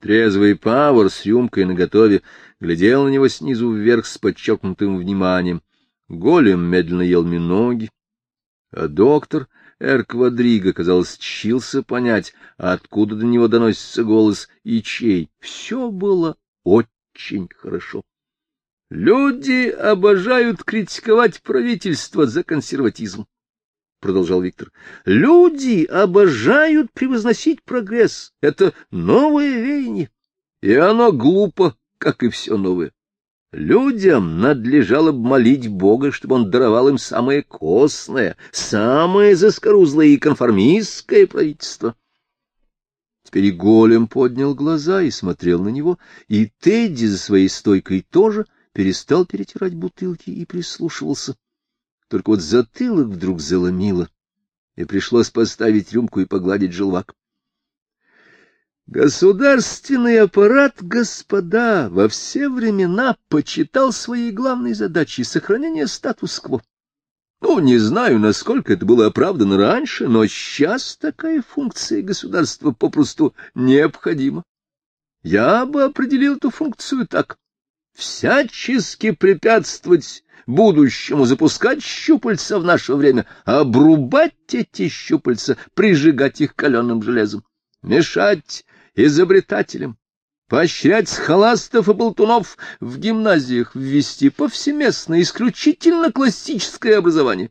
Трезвый Павор с рюмкой наготове глядел на него снизу вверх с подчеркнутым вниманием. Голем медленно ел миноги, а доктор Эр Квадриго, казалось, чился понять, откуда до него доносится голос и чей. Все было очень хорошо. Люди обожают критиковать правительство за консерватизм, — продолжал Виктор. Люди обожают превозносить прогресс. Это новое веяние, и оно глупо, как и все новое. Людям надлежало бы молить Бога, чтобы он даровал им самое костное, самое заскорузлое и конформистское правительство. Теперь и голем поднял глаза и смотрел на него, и Тедди за своей стойкой тоже — перестал перетирать бутылки и прислушивался. Только вот затылок вдруг заломило, и пришлось поставить рюмку и погладить желвак. Государственный аппарат, господа, во все времена почитал своей главной задачей сохранение статус-кво. Ну, не знаю, насколько это было оправдано раньше, но сейчас такая функция государства попросту необходима. Я бы определил эту функцию так всячески препятствовать будущему, запускать щупальца в наше время, обрубать эти щупальца, прижигать их каленым железом, мешать изобретателям, поощрять схоластов и болтунов в гимназиях, ввести повсеместно исключительно классическое образование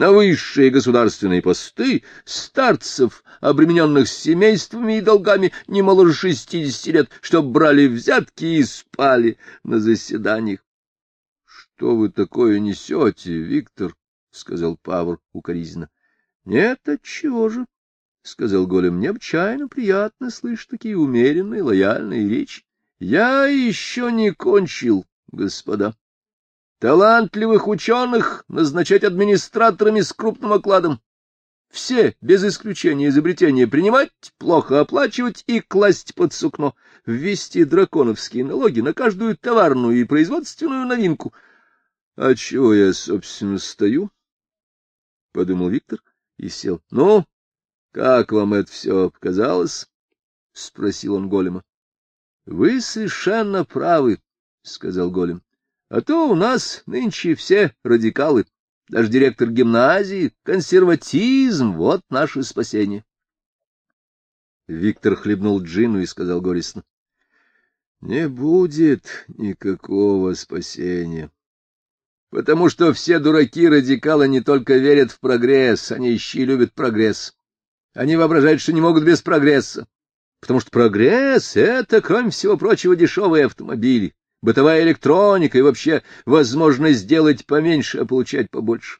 на высшие государственные посты старцев, обремененных семействами и долгами не моложе шестидесяти лет, чтоб брали взятки и спали на заседаниях. — Что вы такое несете, Виктор? — сказал Павр укоризненно. — Нет, отчего же? — сказал Голем. — Необычайно приятно слышать такие умеренные, лояльные речи. — Я еще не кончил, господа. Талантливых ученых назначать администраторами с крупным окладом. Все, без исключения изобретения, принимать, плохо оплачивать и класть под сукно. Ввести драконовские налоги на каждую товарную и производственную новинку. — А чего я, собственно, стою? — подумал Виктор и сел. — Ну, как вам это все показалось? — спросил он голема. — Вы совершенно правы, — сказал голем. А то у нас нынче все радикалы, даже директор гимназии, консерватизм — вот наше спасение. Виктор хлебнул джину и сказал горестно. — Не будет никакого спасения. Потому что все дураки-радикалы не только верят в прогресс, они еще и любят прогресс. Они воображают, что не могут без прогресса. Потому что прогресс — это, кроме всего прочего, дешевые автомобили бытовая электроника и вообще возможность сделать поменьше, а получать побольше.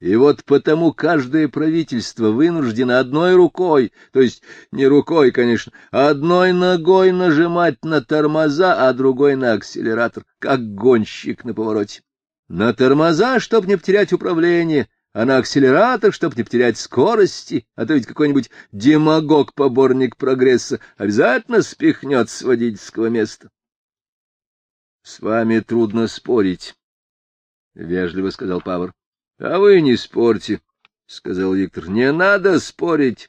И вот потому каждое правительство вынуждено одной рукой, то есть не рукой, конечно, одной ногой нажимать на тормоза, а другой на акселератор, как гонщик на повороте. На тормоза, чтобы не потерять управление, а на акселератор, чтобы не потерять скорости, а то ведь какой-нибудь демагог-поборник прогресса обязательно спихнет с водительского места. — С вами трудно спорить, — вежливо сказал Павар. — А вы не спорьте, — сказал Виктор. — Не надо спорить.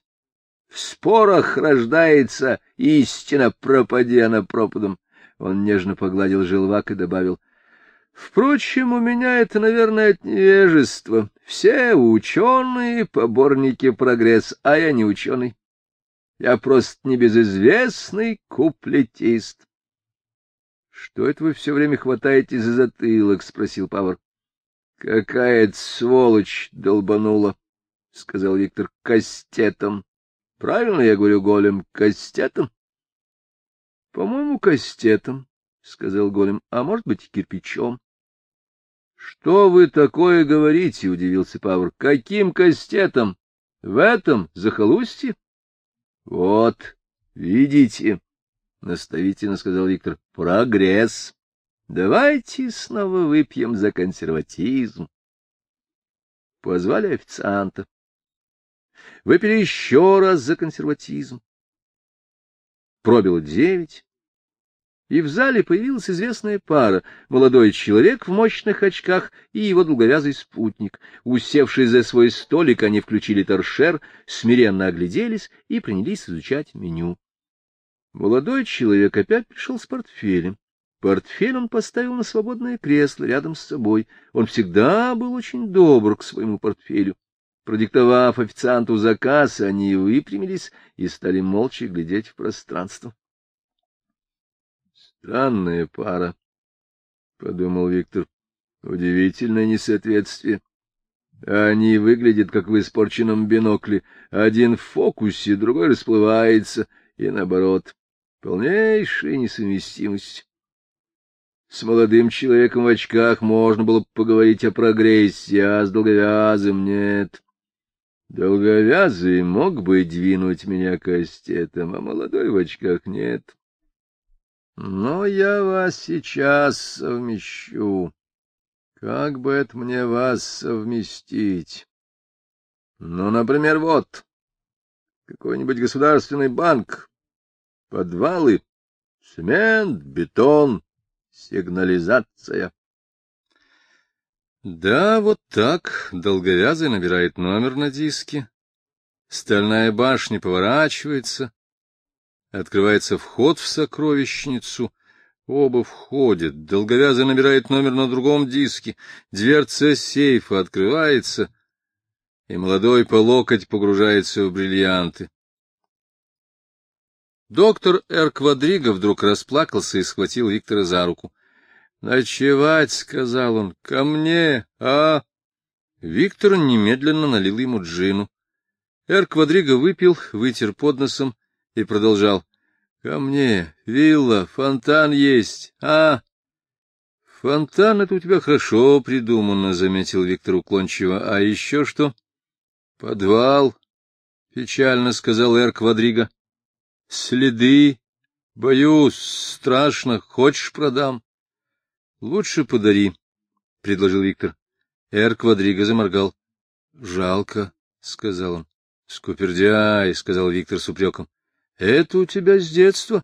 В спорах рождается истина, пропади она пропадом. Он нежно погладил желвак и добавил. — Впрочем, у меня это, наверное, от невежества. Все ученые — поборники прогресс, а я не ученый. Я просто небезызвестный куплетист. Что это вы все время хватаете за затылок? — спросил Павар. — Какая-то сволочь долбанула, — сказал Виктор, — кастетом. — Правильно я говорю, голем, кастетом? — По-моему, кастетом, — сказал голем, — а может быть, кирпичом. — Что вы такое говорите? — удивился Павар. — Каким кастетом? В этом захолустье? — Вот, видите, — наставительно сказал Виктор, — прогресс. Давайте снова выпьем за консерватизм. Позвали официанта. Выпили еще раз за консерватизм. Пробило девять, и в зале появилась известная пара — молодой человек в мощных очках и его долговязый спутник. Усевшись за свой столик, они включили торшер, смиренно огляделись и принялись изучать меню. Молодой человек опять пришел с портфелем. Портфель он поставил на свободное кресло рядом с собой. Он всегда был очень добр к своему портфелю. Продиктовав официанту заказ, они выпрямились и стали молча глядеть в пространство. Странная пара, — подумал Виктор. Удивительное несоответствие. Они выглядят, как в испорченном бинокле. Один в фокусе, другой расплывается, и наоборот. Полнейшая несовместимость. С молодым человеком в очках можно было поговорить о прогрессе, а с долговязым нет. Долговязый мог бы двинуть меня кастетом, а молодой в очках нет. Но я вас сейчас совмещу. Как бы это мне вас совместить? Ну, например, вот, какой-нибудь государственный банк, подвалы, цемент, бетон, Сигнализация. Да, вот так долговязый набирает номер на диске. Стальная башня поворачивается. Открывается вход в сокровищницу. Оба входят. Долговязый набирает номер на другом диске. Дверца сейфа открывается, и молодой по локоть погружается в бриллианты. Доктор Эр Квадриго вдруг расплакался и схватил Виктора за руку. — Ночевать, — сказал он, — ко мне, а? Виктор немедленно налил ему джину. Эр Квадриго выпил, вытер под носом и продолжал. — Ко мне, вилла, фонтан есть, а? — Фонтан — это у тебя хорошо придумано, — заметил Виктор уклончиво. — А еще что? — Подвал, — печально сказал Эр Квадриго. Следы. Боюсь, страшно. Хочешь, продам? Лучше подари, — предложил Виктор. Эр Квадриго заморгал. Жалко, — сказал он. Скупердяй, — сказал Виктор с упреком. Это у тебя с детства?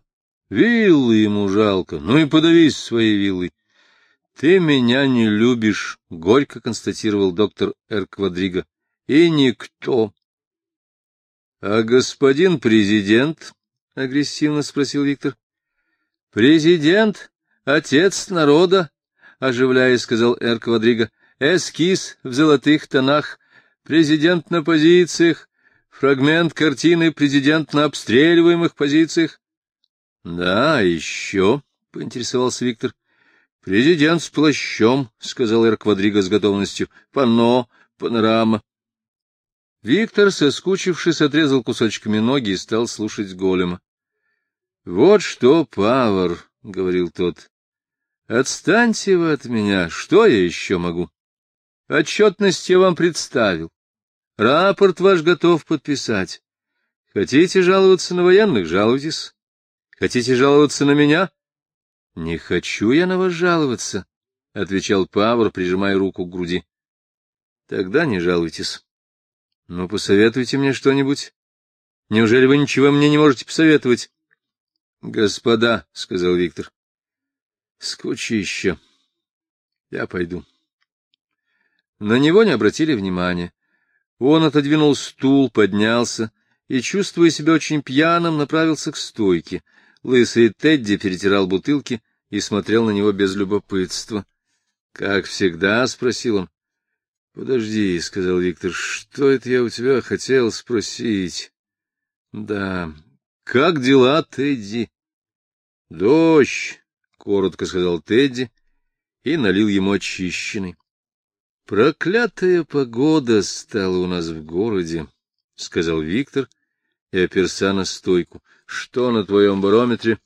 Виллы ему жалко. Ну и подавись своей виллой. Ты меня не любишь, — горько констатировал доктор Эр Квадриго. И никто. А господин президент — агрессивно спросил Виктор. — Президент, отец народа, — оживляясь, сказал Эр Квадриго. — Эскиз в золотых тонах, президент на позициях, фрагмент картины «Президент на обстреливаемых позициях». — Да, еще, — поинтересовался Виктор. — Президент с плащом, — сказал Эр Квадриго с готовностью. — Панно, панорама. Виктор, соскучившись, отрезал кусочками ноги и стал слушать голема. — Вот что, Павар, — говорил тот, — отстаньте вы от меня, что я еще могу? Отчетность я вам представил. Рапорт ваш готов подписать. Хотите жаловаться на военных — жалуйтесь. Хотите жаловаться на меня? — Не хочу я на вас жаловаться, — отвечал Павар, прижимая руку к груди. — Тогда не жалуйтесь. Ну, посоветуйте мне что-нибудь. Неужели вы ничего мне не можете посоветовать? — Господа, — сказал Виктор, — скучище. Я пойду. На него не обратили внимания. Он отодвинул стул, поднялся и, чувствуя себя очень пьяным, направился к стойке. Лысый Тедди перетирал бутылки и смотрел на него без любопытства. — Как всегда? — спросил он. — Подожди, — сказал Виктор, — что это я у тебя хотел спросить? — Да. Как дела, Тедди? — Дождь, — коротко сказал Тедди и налил ему очищенный. — Проклятая погода стала у нас в городе, — сказал Виктор и оперся на стойку. — Что на твоем барометре?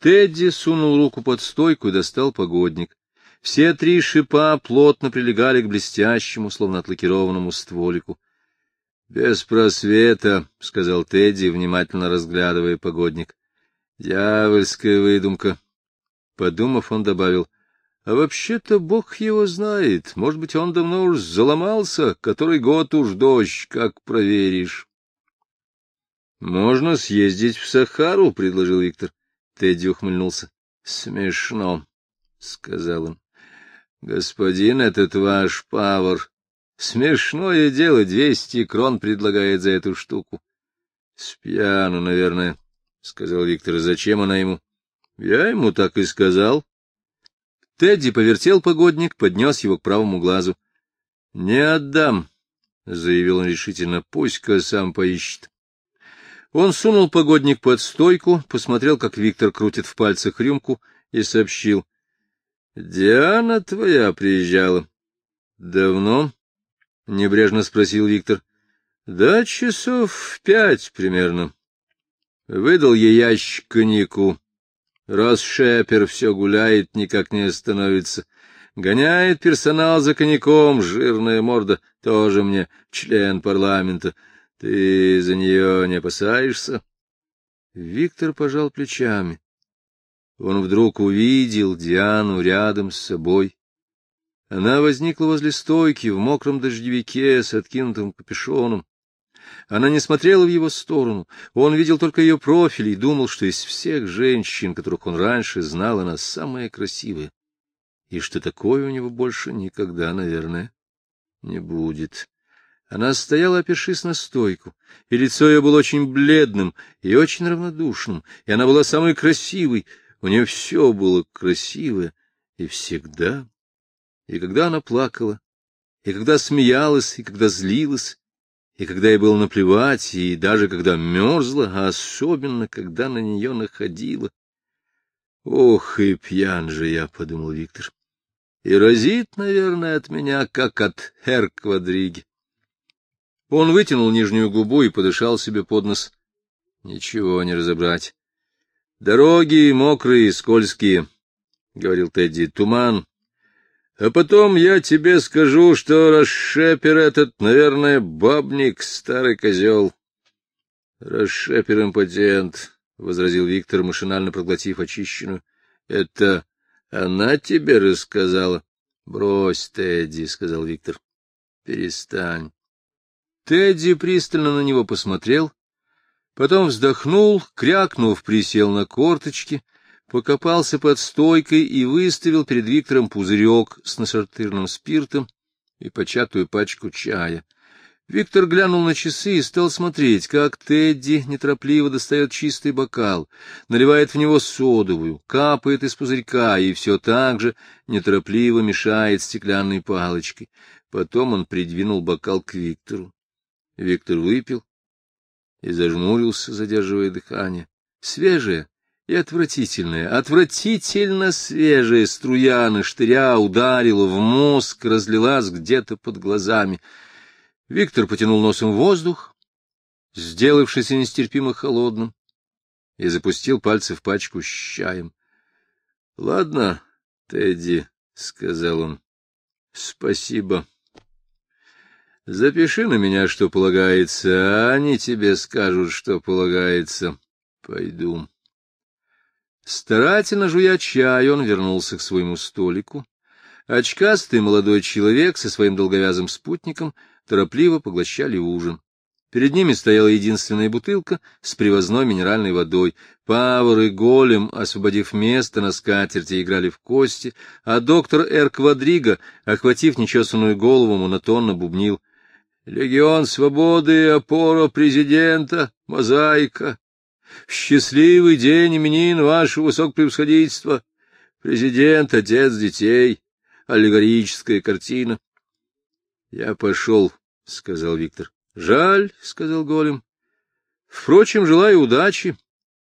Тедди сунул руку под стойку и достал погодник. Все три шипа плотно прилегали к блестящему, словно отлакированному стволику. — Без просвета, — сказал Тедди, внимательно разглядывая погодник. — Дьявольская выдумка. Подумав, он добавил. — А вообще-то бог его знает. Может быть, он давно уж заломался, который год уж дождь, как проверишь. — Можно съездить в Сахару, — предложил Виктор. Тедди ухмыльнулся. — Смешно, — сказал он. Господин этот ваш павар. Смешное дело, двести крон предлагает за эту штуку. Спьяну, наверное, сказал Виктор. — Зачем она ему? — Я ему так и сказал. Тедди повертел погодник, поднес его к правому глазу. — Не отдам, — заявил он решительно, — пусть-ка сам поищет. Он сунул погодник под стойку, посмотрел, как Виктор крутит в пальцах рюмку, и сообщил. — Диана твоя приезжала. — Давно? — небрежно спросил Виктор. — Да часов в пять примерно. Выдал ей ящик коньяку. Раз шепер все гуляет, никак не остановится. Гоняет персонал за коньяком, жирная морда, тоже мне член парламента. Ты за нее не опасаешься? Виктор пожал плечами. Он вдруг увидел Диану рядом с собой. Она возникла возле стойки в мокром дождевике с откинутым капюшоном. Она не смотрела в его сторону, он видел только ее профиль и думал, что из всех женщин, которых он раньше знал, она самая красивая, и что такое у него больше никогда, наверное, не будет. Она стояла, опершись на стойку, и лицо ее было очень бледным и очень равнодушным, и она была самой красивой, у нее все было красивое, и всегда. И когда она плакала, и когда смеялась, и когда злилась, и когда ей было наплевать, и даже когда мерзла, а особенно, когда на нее находила. Ох, и пьян же я, — подумал Виктор, — и разит, наверное, от меня, как от Эр-квадриги. Он вытянул нижнюю губу и подышал себе под нос. Ничего не разобрать. Дороги мокрые, скользкие, — говорил Тедди, — туман, а потом я тебе скажу, что расшепер этот, наверное, бабник, старый козел. — Расшепер импотент, — возразил Виктор, машинально проглотив очищенную. — Это она тебе рассказала? — Брось, Тедди, — сказал Виктор. — Перестань. Тедди пристально на него посмотрел, потом вздохнул, крякнув, присел на корточки — покопался под стойкой и выставил перед Виктором пузырек с насортирным спиртом и початую пачку чая. Виктор глянул на часы и стал смотреть, как Тедди неторопливо достает чистый бокал, наливает в него содовую, капает из пузырька и все так же неторопливо мешает стеклянной палочкой. Потом он придвинул бокал к Виктору. Виктор выпил и зажмурился, задерживая дыхание. Свежее, и отвратительная, отвратительно свежая струя на штыря ударила в мозг, разлилась где-то под глазами. Виктор потянул носом воздух, сделавшийся нестерпимо холодным, и запустил пальцы в пачку с чаем. — Ладно, Тедди, — сказал он, — спасибо. Запиши на меня, что полагается, а они тебе скажут, что полагается. Пойду. Старательно жуя чай, он вернулся к своему столику. Очкастый молодой человек со своим долговязым спутником торопливо поглощали ужин. Перед ними стояла единственная бутылка с привозной минеральной водой. Павар и Голем, освободив место на скатерти, играли в кости, а доктор Эр Квадриго, охватив нечесанную голову, монотонно бубнил. «Легион свободы, опора президента, мозаика, счастливый день именин вашего высокопревосходительства, президент, отец детей, аллегорическая картина. — Я пошел, — сказал Виктор. — Жаль, — сказал Голем. — Впрочем, желаю удачи.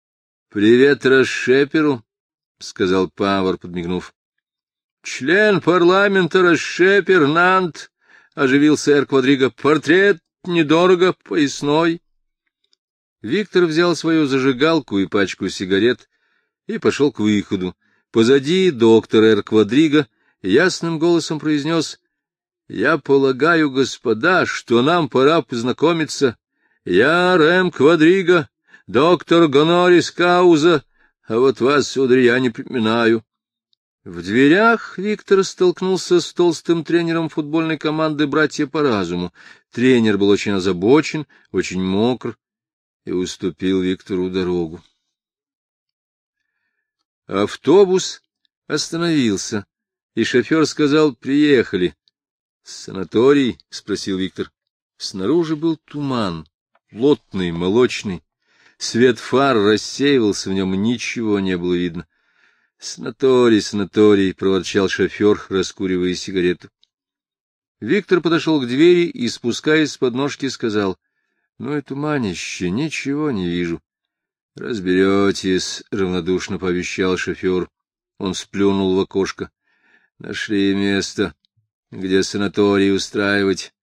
— Привет Расшеперу, — сказал Павар, подмигнув. — Член парламента Расшепер, Нант, — оживил сэр Квадриго. — Портрет недорого, поясной. Виктор взял свою зажигалку и пачку сигарет и пошел к выходу. Позади доктор Эр Квадриго ясным голосом произнес «Я полагаю, господа, что нам пора познакомиться. Я Рэм Квадриго, доктор Гонорис Кауза, а вот вас, сударь, я не припоминаю». В дверях Виктор столкнулся с толстым тренером футбольной команды «Братья по разуму». Тренер был очень озабочен, очень мокр, и уступил Виктору дорогу. Автобус остановился, и шофер сказал «Приехали». «Санаторий?» — спросил Виктор. Снаружи был туман, плотный, молочный. Свет фар рассеивался в нем, ничего не было видно. — Санаторий, санаторий, — проворчал шофер, раскуривая сигарету. Виктор подошел к двери и, спускаясь с подножки, сказал, — Ну и туманище, ничего не вижу. — Разберетесь, — равнодушно пообещал шофер. Он сплюнул в окошко. — Нашли место, где санаторий устраивать.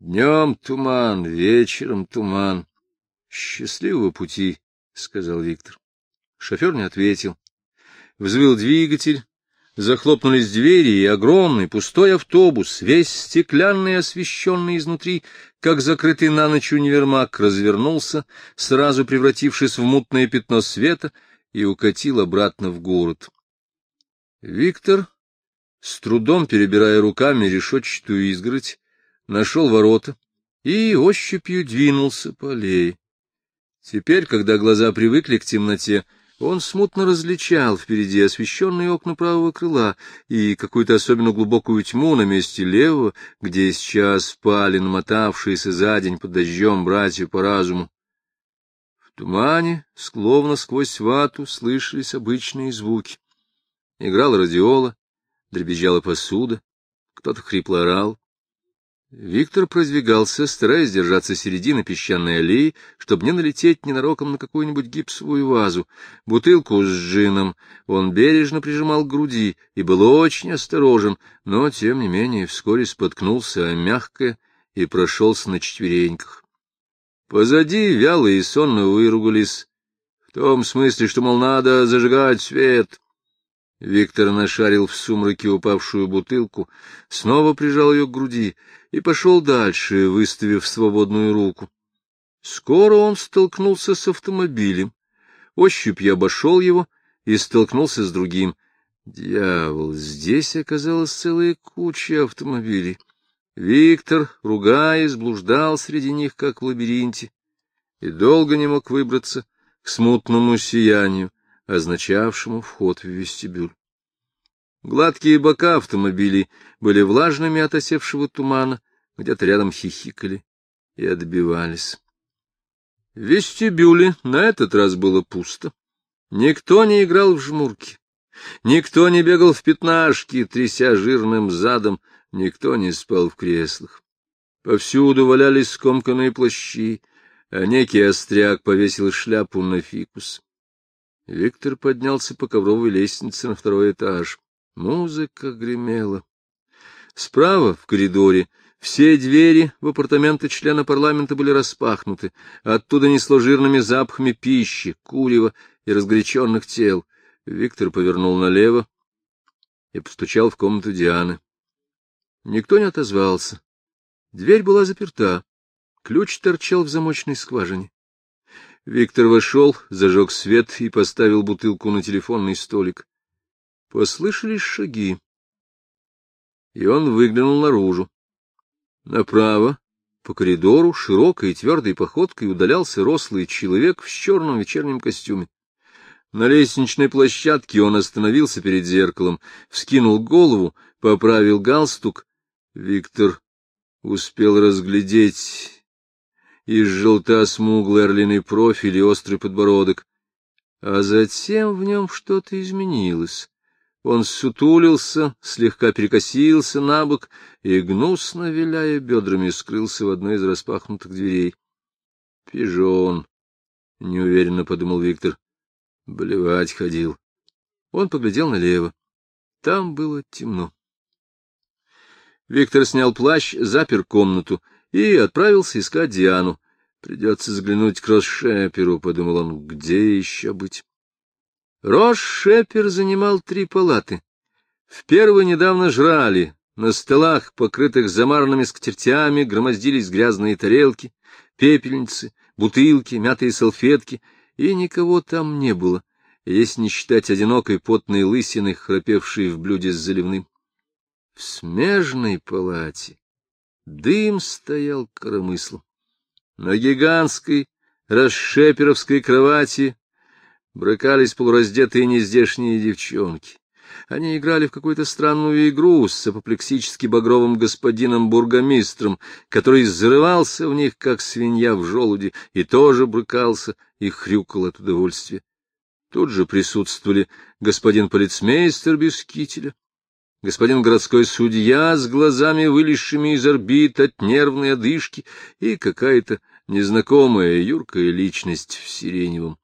Днем туман, вечером туман. — Счастливого пути, — сказал Виктор. Шофер не ответил. Взвыл двигатель, захлопнулись двери, и огромный пустой автобус, весь стеклянный освещенный изнутри, как закрытый на ночь универмаг, развернулся, сразу превратившись в мутное пятно света, и укатил обратно в город. Виктор, с трудом перебирая руками решетчатую изгородь, нашел ворота и ощупью двинулся по аллее. Теперь, когда глаза привыкли к темноте, он смутно различал впереди освещенные окна правого крыла и какую-то особенно глубокую тьму на месте левого, где сейчас спали намотавшиеся за день под дождем братья по разуму. В тумане, словно сквозь вату, слышались обычные звуки. Играла радиола, дребезжала посуда, кто-то хрипло орал. Виктор продвигался, стараясь держаться середины песчаной аллеи, чтобы не налететь ненароком на какую-нибудь гипсовую вазу. Бутылку с джином он бережно прижимал к груди и был очень осторожен, но, тем не менее, вскоре споткнулся о мягкое и прошелся на четвереньках. Позади вяло и сонно выругались, в том смысле, что, мол, надо зажигать свет. Виктор нашарил в сумраке упавшую бутылку, снова прижал ее к груди и пошел дальше, выставив свободную руку. Скоро он столкнулся с автомобилем. Ощупью обошел его и столкнулся с другим. Дьявол, здесь оказалась целая куча автомобилей. Виктор, ругаясь, блуждал среди них, как в лабиринте, и долго не мог выбраться к смутному сиянию, означавшему вход в вестибюль. Гладкие бока автомобилей были влажными от осевшего тумана, где-то рядом хихикали и отбивались. В вестибюле на этот раз было пусто. Никто не играл в жмурки, никто не бегал в пятнашки, тряся жирным задом, никто не спал в креслах. Повсюду валялись скомканные плащи, а некий остряк повесил шляпу на фикус. Виктор поднялся по ковровой лестнице на второй этаж. Музыка гремела. Справа, в коридоре, все двери в апартаменты члена парламента были распахнуты. Оттуда несло жирными запахами пищи, курева и разгоряченных тел. Виктор повернул налево и постучал в комнату Дианы. Никто не отозвался. Дверь была заперта. Ключ торчал в замочной скважине. Виктор вошел, зажег свет и поставил бутылку на телефонный столик. Послышались шаги, и он выглянул наружу. Направо, по коридору, широкой и твердой походкой удалялся рослый человек в черном вечернем костюме. На лестничной площадке он остановился перед зеркалом, вскинул голову, поправил галстук. Виктор успел разглядеть из желта смуглый орлиный профиль и острый подбородок. А затем в нем что-то изменилось. Он сутулился, слегка перекосился на бок и, гнусно виляя бедрами, скрылся в одной из распахнутых дверей. «Пижон», — неуверенно подумал Виктор, — блевать ходил. Он поглядел налево. Там было темно. Виктор снял плащ, запер комнату и отправился искать Диану. Придется заглянуть к Росшеперу, — подумал он, — где еще быть? Рош Шепер занимал три палаты. В первой недавно жрали, на столах, покрытых замаранными скатертями, громоздились грязные тарелки, пепельницы, бутылки, мятые салфетки, и никого там не было, если не считать одинокой потной лысины, храпевшей в блюде с заливным. В смежной палате дым стоял коромыслом. На гигантской расшеперовской кровати брыкались полураздетые нездешние девчонки. Они играли в какую-то странную игру с апоплексически багровым господином-бургомистром, который взрывался в них, как свинья в желуде, и тоже брыкался и хрюкал от удовольствия. Тут же присутствовали господин полицмейстер без кителя, господин городской судья с глазами, вылезшими из орбит от нервной одышки, и какая-то незнакомая юркая личность в сиреневом.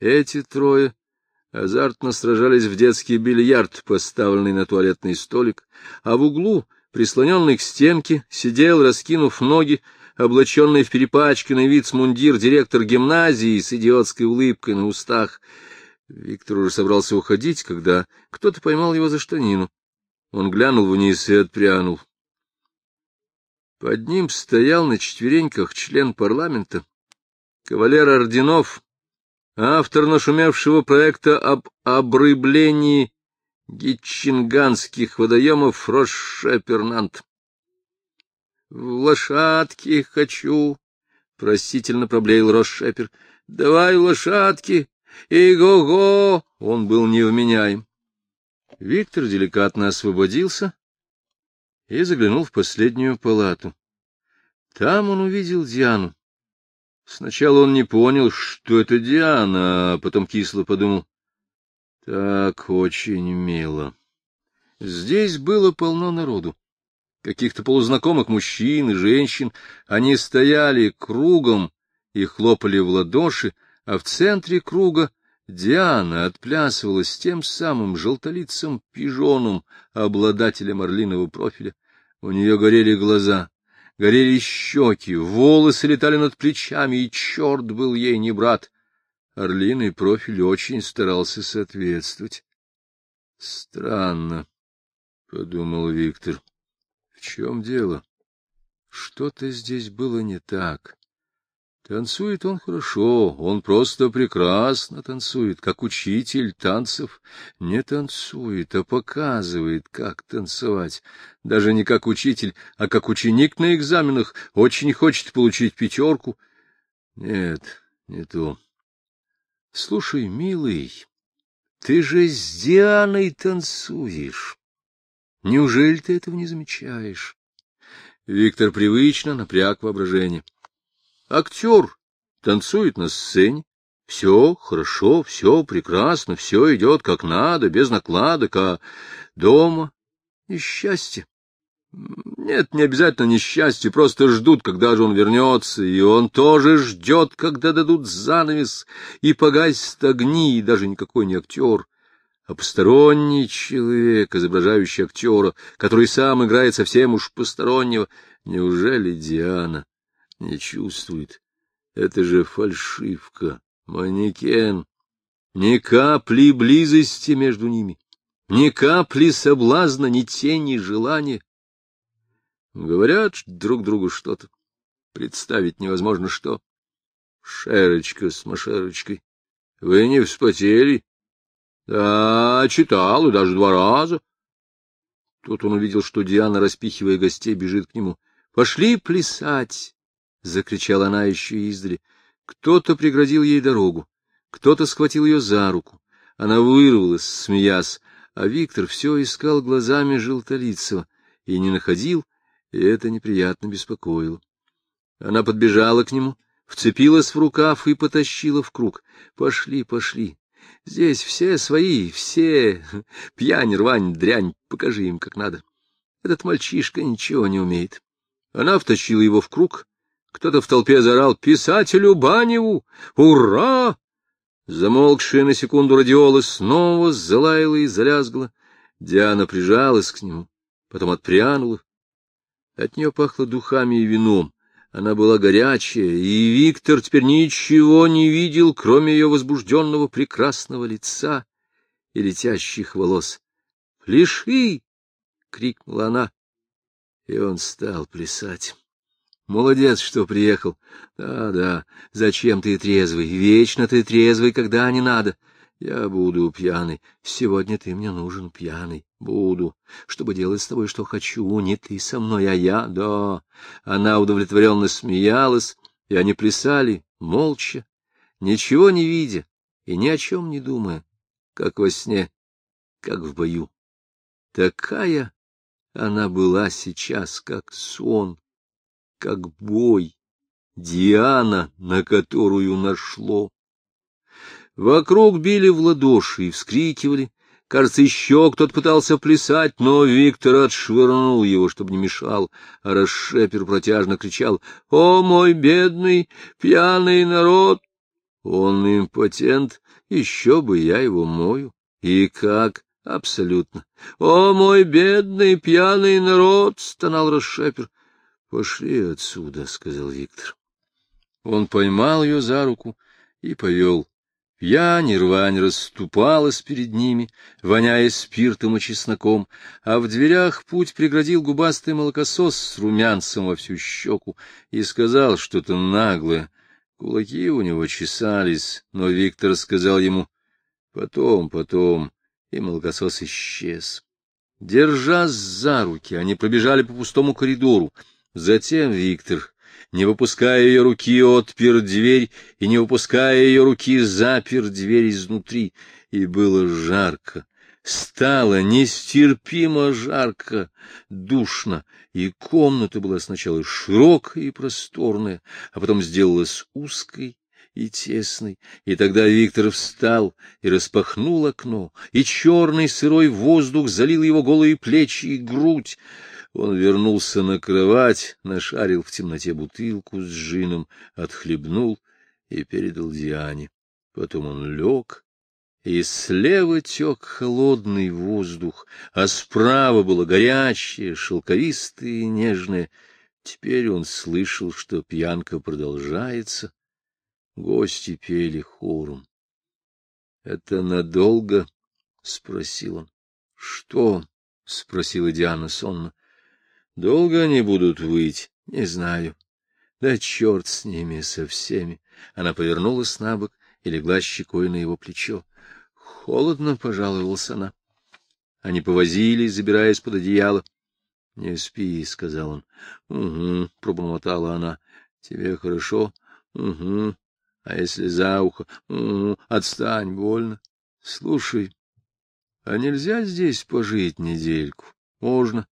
Эти трое азартно сражались в детский бильярд, поставленный на туалетный столик, а в углу, прислоненный к стенке, сидел, раскинув ноги, облаченный в перепачканный вицмундир директор гимназии с идиотской улыбкой на устах. Виктор уже собрался уходить, когда кто-то поймал его за штанину. Он глянул вниз и отпрянул. Под ним стоял на четвереньках член парламента, кавалер орденов, автор нашумевшего проекта об обрыблении гитчинганских водоемов Рошепернант. — В лошадки хочу, — просительно проблеял Рошепер. — Давай лошадки, и го-го! Он был невменяем. Виктор деликатно освободился и заглянул в последнюю палату. Там он увидел Диану. Сначала он не понял, что это Диана, а потом кисло подумал. Так очень мило. Здесь было полно народу. Каких-то полузнакомых мужчин и женщин. Они стояли кругом и хлопали в ладоши, а в центре круга Диана отплясывала с тем самым желтолицым пижоном, обладателем орлиного профиля. У нее горели глаза, горели щеки, волосы летали над плечами, и черт был ей не брат. Орлиный профиль очень старался соответствовать. — Странно, — подумал Виктор. — В чем дело? Что-то здесь было не так. Танцует он хорошо, он просто прекрасно танцует, как учитель танцев. Не танцует, а показывает, как танцевать. Даже не как учитель, а как ученик на экзаменах, очень хочет получить пятерку. Нет, не то. Слушай, милый, ты же с Дианой танцуешь. Неужели ты этого не замечаешь? Виктор привычно напряг воображение. Актер танцует на сцене, все хорошо, все прекрасно, все идет как надо, без накладок, а дома несчастье. Нет, не обязательно несчастье, просто ждут, когда же он вернется, и он тоже ждет, когда дадут занавес и погасят огни, и даже никакой не актер, а посторонний человек, изображающий актера, который сам играет совсем уж постороннего. Неужели Диана не чувствует. Это же фальшивка, манекен. Ни капли близости между ними, ни капли соблазна, ни тени желания. Говорят друг другу что-то. Представить невозможно что. Шерочка с Машерочкой. Вы не вспотели? Да, читал, и даже два раза. Тут он увидел, что Диана, распихивая гостей, бежит к нему. Пошли плясать. — закричала она еще издали. Кто-то преградил ей дорогу, кто-то схватил ее за руку. Она вырвалась, смеясь, а Виктор все искал глазами Желтолицева и не находил, и это неприятно беспокоило. Она подбежала к нему, вцепилась в рукав и потащила в круг. «Пошли, пошли! Здесь все свои, все! Пьянь, рвань, дрянь, покажи им, как надо. Этот мальчишка ничего не умеет». Она втащила его в круг, кто-то в толпе заорал «Писателю Баневу! Ура!» Замолкшая на секунду радиола снова залаяла и залязгла. Диана прижалась к нему, потом отпрянула. От нее пахло духами и вином. Она была горячая, и Виктор теперь ничего не видел, кроме ее возбужденного прекрасного лица и летящих волос. «Пляши!» — крикнула она, и он стал плясать. Молодец, что приехал. Да, да, зачем ты трезвый? Вечно ты трезвый, когда не надо. Я буду пьяный. Сегодня ты мне нужен пьяный. Буду. Чтобы делать с тобой, что хочу. Не ты со мной, а я. Да. Она удовлетворенно смеялась, и они плясали, молча, ничего не видя и ни о чем не думая, как во сне, как в бою. Такая она была сейчас, как сон, как бой, Диана, на которую нашло. Вокруг били в ладоши и вскрикивали. Кажется, еще кто-то пытался плясать, но Виктор отшвырнул его, чтобы не мешал, а Расшепер протяжно кричал «О, мой бедный пьяный народ!» Он импотент, еще бы я его мою. И как? Абсолютно. «О, мой бедный пьяный народ!» — стонал Расшепер. «Пошли отсюда», — сказал Виктор. Он поймал ее за руку и повел. Пьянь рвань расступалась перед ними, воняя спиртом и чесноком, а в дверях путь преградил губастый молокосос с румянцем во всю щеку и сказал что-то наглое. Кулаки у него чесались, но Виктор сказал ему «потом, потом», и молокосос исчез. Держась за руки, они пробежали по пустому коридору. Затем Виктор не выпуская ее руки, отпер дверь, и, не выпуская ее руки, запер дверь изнутри. И было жарко, стало нестерпимо жарко, душно, и комната была сначала широкая и просторная, а потом сделалась узкой и тесной, и тогда Виктор встал и распахнул окно, и черный сырой воздух залил его голые плечи и грудь. Он вернулся на кровать, нашарил в темноте бутылку с джином, отхлебнул и передал Диане. Потом он лег, и слева тек холодный воздух, а справа было горячее, шелковистое и нежное. Теперь он слышал, что пьянка продолжается. Гости пели хором. — Это надолго? — спросил он. — Что? — спросила Диана сонно. Долго они будут выть, не знаю. Да черт с ними, со всеми. Она повернулась на бок и легла щекой на его плечо. Холодно, пожаловалась она. Они повозились, забираясь под одеяло. — Не спи, — сказал он. — Угу, — пробормотала она. — Тебе хорошо? — Угу. А если за ухо? Угу. Отстань, больно. Слушай, а нельзя здесь пожить недельку? Можно.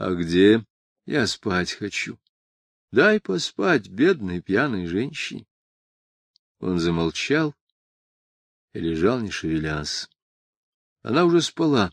А где? Я спать хочу. Дай поспать бедной пьяной женщине. Он замолчал и лежал, не шевелясь. Она уже спала.